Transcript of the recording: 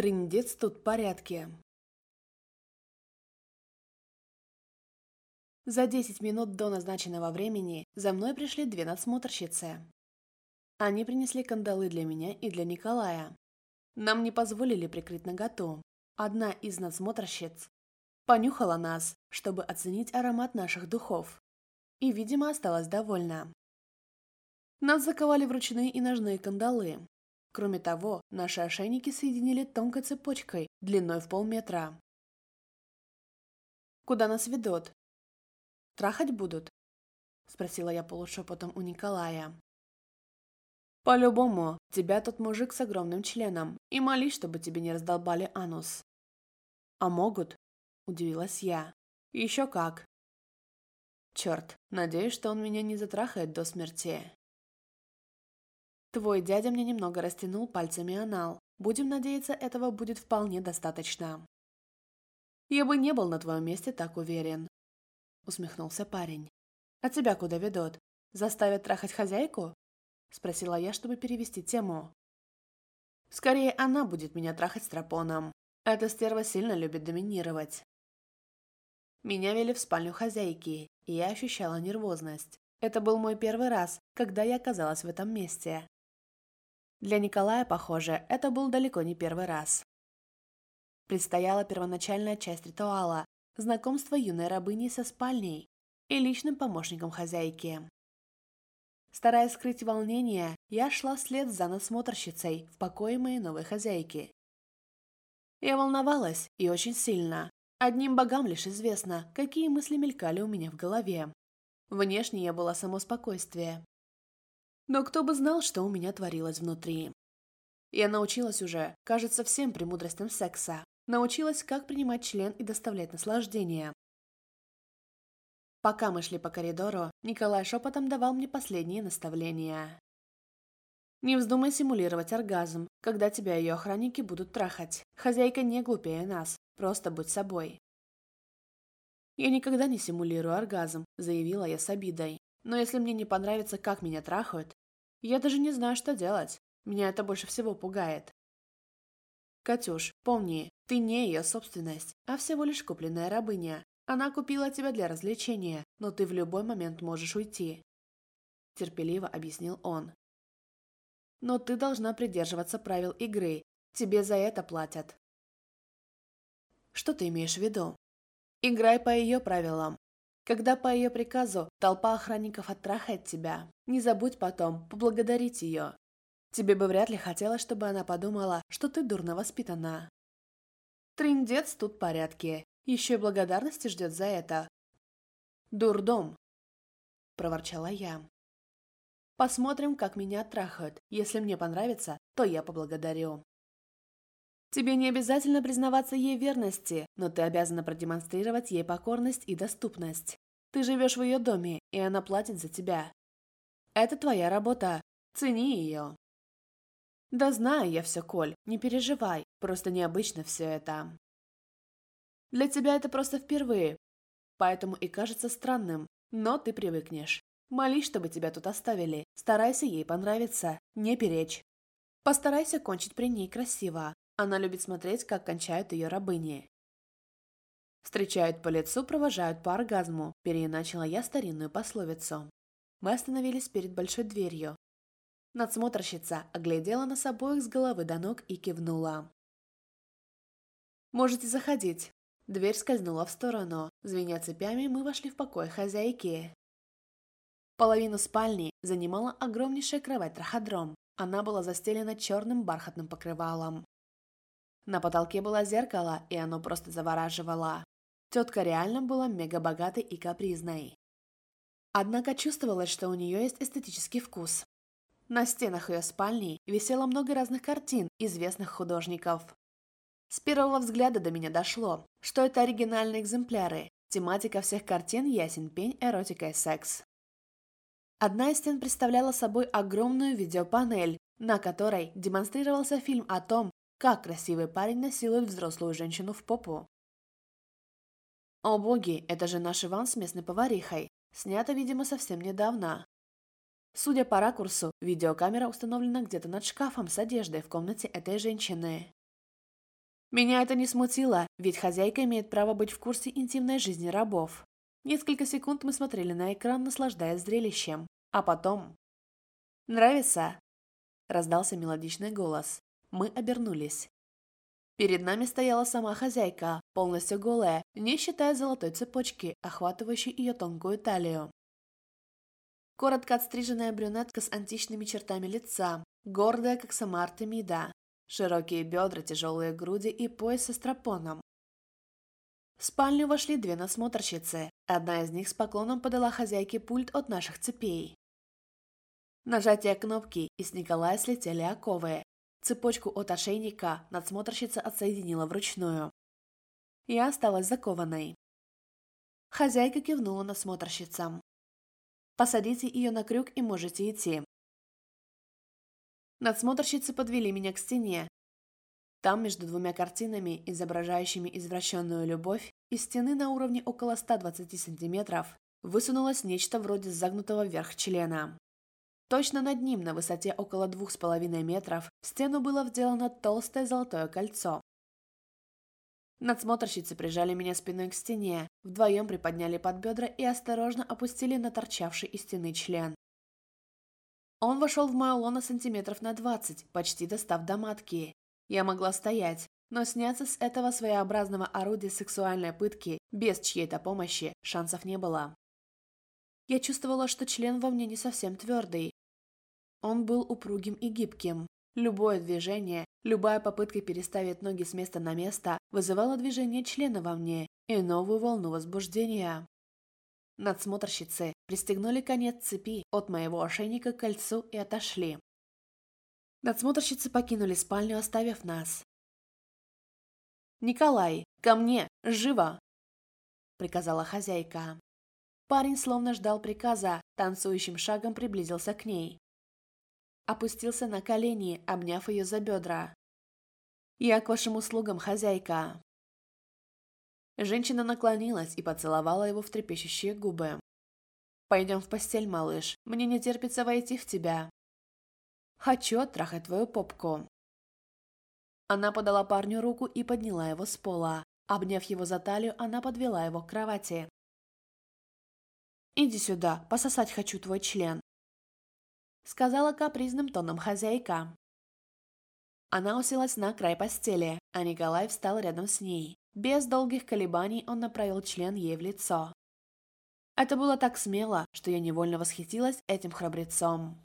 Трындец тут порядке. За 10 минут до назначенного времени за мной пришли две надсмотрщицы. Они принесли кандалы для меня и для Николая. Нам не позволили прикрыть наготу. Одна из надсмотрщиц понюхала нас, чтобы оценить аромат наших духов. И, видимо, осталась довольна. Нас заковали в и ножные кандалы, Кроме того, наши ошейники соединили тонкой цепочкой длиной в полметра. «Куда нас ведут?» «Трахать будут?» — спросила я полушепотом у Николая. «По-любому, тебя тот мужик с огромным членом, и молись, чтобы тебе не раздолбали анус». «А могут?» — удивилась я. «Еще как!» «Черт, надеюсь, что он меня не затрахает до смерти». Твой дядя мне немного растянул пальцами анал. Будем надеяться, этого будет вполне достаточно. Я бы не был на твоем месте так уверен. Усмехнулся парень. А тебя куда ведут? Заставят трахать хозяйку? Спросила я, чтобы перевести тему. Скорее, она будет меня трахать стропоном. Эта стерва сильно любит доминировать. Меня вели в спальню хозяйки, и я ощущала нервозность. Это был мой первый раз, когда я оказалась в этом месте. Для Николая, похоже, это был далеко не первый раз. Предстояла первоначальная часть ритуала – знакомство юной рабыни со спальней и личным помощником хозяйки. Стараясь скрыть волнение, я шла вслед за насмотрщицей в покое моей новой хозяйки. Я волновалась, и очень сильно. Одним богам лишь известно, какие мысли мелькали у меня в голове. Внешне я была само спокойствие, но кто бы знал, что у меня творилось внутри. Я научилась уже, кажется, всем премудростям секса. Научилась, как принимать член и доставлять наслаждение. Пока мы шли по коридору, Николай шепотом давал мне последние наставления. Не вздумай симулировать оргазм, когда тебя ее охранники будут трахать. Хозяйка не глупее нас, просто будь собой. «Я никогда не симулирую оргазм», — заявила я с обидой. «Но если мне не понравится, как меня трахают, я даже не знаю, что делать. Меня это больше всего пугает. Катюш, помни, ты не ее собственность, а всего лишь купленная рабыня. Она купила тебя для развлечения, но ты в любой момент можешь уйти. Терпеливо объяснил он. Но ты должна придерживаться правил игры. Тебе за это платят. Что ты имеешь в виду? Играй по ее правилам, когда по ее приказу толпа охранников оттрахает тебя. Не забудь потом поблагодарить ее. Тебе бы вряд ли хотелось, чтобы она подумала, что ты дурно воспитана. Трындец тут в порядке. Еще и благодарности ждет за это. Дурдом, проворчала я. Посмотрим, как меня оттрахают. Если мне понравится, то я поблагодарю. Тебе не обязательно признаваться ей верности, но ты обязана продемонстрировать ей покорность и доступность. Ты живешь в ее доме, и она платит за тебя. Это твоя работа. Цени ее. Да знаю я все, Коль, не переживай. Просто необычно все это. Для тебя это просто впервые. Поэтому и кажется странным, но ты привыкнешь. Молись, чтобы тебя тут оставили. Старайся ей понравиться, не перечь. Постарайся кончить при ней красиво. Она любит смотреть, как кончают ее рабыни. Встречают по лицу, провожают по оргазму, Переначала я старинную пословицу. Мы остановились перед большой дверью. Надсмотрщица оглядела нас обоих с головы до ног и кивнула. «Можете заходить». Дверь скользнула в сторону. Звеня цепями, мы вошли в покой хозяйки. Половину спальни занимала огромнейшая кровать-траходром. Она была застелена черным бархатным покрывалом. На потолке было зеркало, и оно просто завораживало. Тетка реально была мегабогатой и капризной. Однако чувствовалось, что у нее есть эстетический вкус. На стенах ее спальни висело много разных картин известных художников. С первого взгляда до меня дошло, что это оригинальные экземпляры. Тематика всех картин ясен пень, эротика и секс. Одна из стен представляла собой огромную видеопанель, на которой демонстрировался фильм о том, как красивый парень насилует взрослую женщину в попу. О боги, это же наш Иван с местной поварихой. Снято, видимо, совсем недавно. Судя по ракурсу, видеокамера установлена где-то над шкафом с одеждой в комнате этой женщины. Меня это не смутило, ведь хозяйка имеет право быть в курсе интимной жизни рабов. Несколько секунд мы смотрели на экран, наслаждаясь зрелищем. А потом... «Нравится?» – раздался мелодичный голос. Мы обернулись. Перед нами стояла сама хозяйка, полностью голая, не считая золотой цепочки, охватывающей ее тонкую талию. Коротко отстриженная брюнетка с античными чертами лица, гордая, как сама Артемида. Широкие бедра, тяжелые груди и пояс со стропоном. В спальню вошли две насмотрщицы. Одна из них с поклоном подала хозяйке пульт от наших цепей. Нажатие кнопки, и с Николая слетели оковы. Цепочку от ошейника надсмотрщица отсоединила вручную. Я осталась закованной. Хозяйка кивнула надсмотрщицам. «Посадите ее на крюк и можете идти». Надсмотрщицы подвели меня к стене. Там, между двумя картинами, изображающими извращенную любовь, из стены на уровне около 120 сантиметров высунулось нечто вроде загнутого вверх члена. Точно над ним, на высоте около двух с половиной метров, в стену было вделано толстое золотое кольцо. Надсмотрщицы прижали меня спиной к стене, вдвоем приподняли под бедра и осторожно опустили на торчавший из стены член. Он вошел в мою лоно сантиметров на двадцать, почти достав до матки. Я могла стоять, но сняться с этого своеобразного орудия сексуальной пытки без чьей-то помощи шансов не было. Я чувствовала, что член во мне не совсем твердый, он был упругим и гибким. Любое движение, любая попытка переставить ноги с места на место вызывало движение члена во мне и новую волну возбуждения. Надсмотрщицы пристегнули конец цепи от моего ошейника к кольцу и отошли. Надсмотрщицы покинули спальню, оставив нас. «Николай, ко мне! Живо!» — приказала хозяйка. Парень словно ждал приказа, танцующим шагом приблизился к ней опустился на колени, обняв ее за бедра. «Я к вашим услугам, хозяйка!» Женщина наклонилась и поцеловала его в трепещущие губы. «Пойдем в постель, малыш, мне не терпится войти в тебя. Хочу трахать твою попку». Она подала парню руку и подняла его с пола. Обняв его за талию, она подвела его к кровати. «Иди сюда, пососать хочу твой член» сказала капризным тоном хозяйка. Она уселась на край постели, а Николай встал рядом с ней. Без долгих колебаний он направил член ей в лицо. Это было так смело, что я невольно восхитилась этим храбрецом.